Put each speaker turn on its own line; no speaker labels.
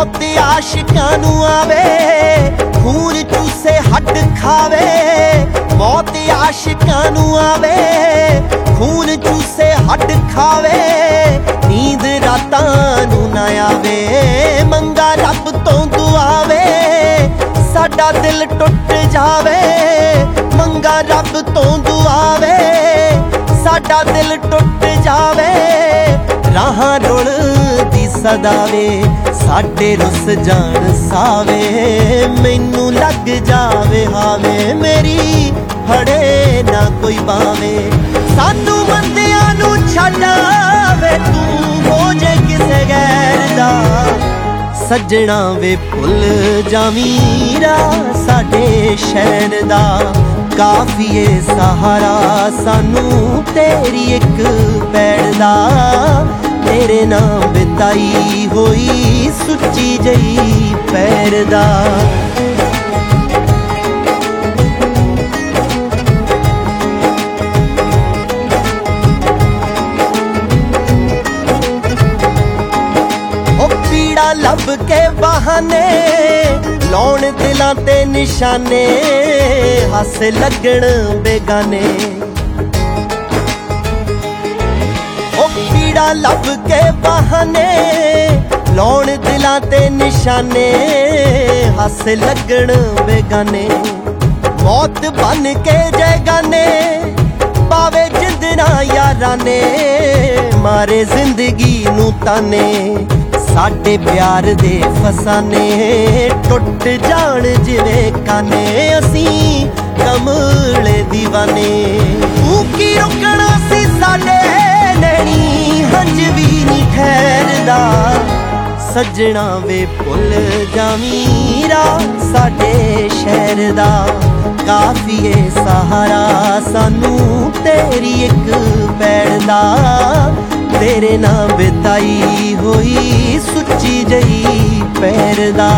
ਮੌਤ ਆਸ਼ਿਕਾਂ ਨੂੰ ਆਵੇ, ਖੂਨ ਚੂਸੇ ਹੱਡ ਖਾਵੇ, ਮੌਤ ਆਸ਼ਿਕਾਂ ਨੂੰ ਆਵੇ, ਖੂਨ ਚੂਸੇ ਹੱਡ ਖਾਵੇ, ਨੀਂਦ ਰਾਤਾਂ ਨੂੰ ਨਾ ਆਵੇ, ਮੰਗਾ ਰੱਬ ਤੋਂ ਦੁਆਵੇ, ਸਾਡਾ ਦਿਲ ਟੁੱਟ ਜਾਵੇ, ਮੰਗਾ ਰੱਬ ਤੋਂ ਦੁਆਵੇ, ਸਾਡਾ ਦਿਲ ਰੁਲਦੀ ਸਦਾਵੇ, ਸਾਡੇ ਰੁੱਸ ਜਾਣ ਸਾਵੇ, ਮੈਨੂੰ ਲੱਗ ਜਾਵੇ ਹਾਵੇ, ਮੇਰੀ ਫੜੇ ਨਾ ਕੋਈ ਬਾਵੇ। ਸਾਨੂੰ ਮੰਦਿਆਂ ਨੂੰ ਛੱਡਾਵੇ ਤੂੰ, ਹੋ ਜੇ ਕਿਸੇ ਗੈਰ ਦਾ। ਸੱਜਣਾ ਵੇ ਭੁੱਲ ਜਾਵੀਂ ਰਾ ਸਾਡੇ ਸ਼ਹਿਰ ਦਾ। ਕਾਫੀਏ ਸਹਾਰਾ ਸਾਨੂੰ ਤੇਰੀ ਇੱਕ ਪੈੜ ਦਾ। ਤੇਰੇ ਨਾਮ ਬਿਤਾਈ ਹੋਈ ਸੁੱਚੀ ਜਈ ਪੈਰ ਦਾ। ਉਹ ਪੀੜਾ ਲੱਭ ਕੇ ਬਹਾਨੇ, ਲਾਉਣ ਦਿਲਾਂ ਤੇ ਨਿਸ਼ਾਨੇ, ਹੱਸ ਲੱਗਣ ਬੇਗਾਨੇ। ਲੱਭ ਕੇ ਬਹਾਨੇ, ਲਾਉਣ ਦਿਲਾਂ ਤੇ ਨਿਸ਼ਾਨੇ, ਹੱਸ ਲੱਗਣ ਬੇਗਾਨੇ। ਮੌਤ ਬਨ ਕੇ ਜੈਗਾਨੇ ਪਾਵੇ ਜਿੰਦਨਾ ਯਾਰਾਂ ਨੇ ਮਾਰੇ ਜ਼ਿੰਦਗੀ ਨੂੰ ਤਾਨੇ। ਸਾਡੇ ਪਿਆਰ ਦੇ ਫਸਾਨੇ, ਟੁੱਟ ਜਾਣ ਜਿਵੇਂ ਕਾਨੇ, ਅਸੀਂ ਕਮਲੇ دیਵਾਨੇ ਤੂੰ ਕੀ ਰੁਕਣਾ ਸੱਜਣਾ ਵੇ ਭੁੱਲ ਜਾਵੀਂ। ਰਾ ਸਾਡੇ ਸ਼ਹਿਰ ਦਾ ਕਾਫੀਏ ਸਹਾਰਾ। ਸਾਨੂੰ ਤੇਰੀ ਇੱਕ ਪੈੜ ਦਾ ਤੇਰੇ ਨਾਲ ਬਿਤਾਈ ਹੋਈ ਸੁੱਚੀ ਜਈ ਪੈਰ ਦਾ।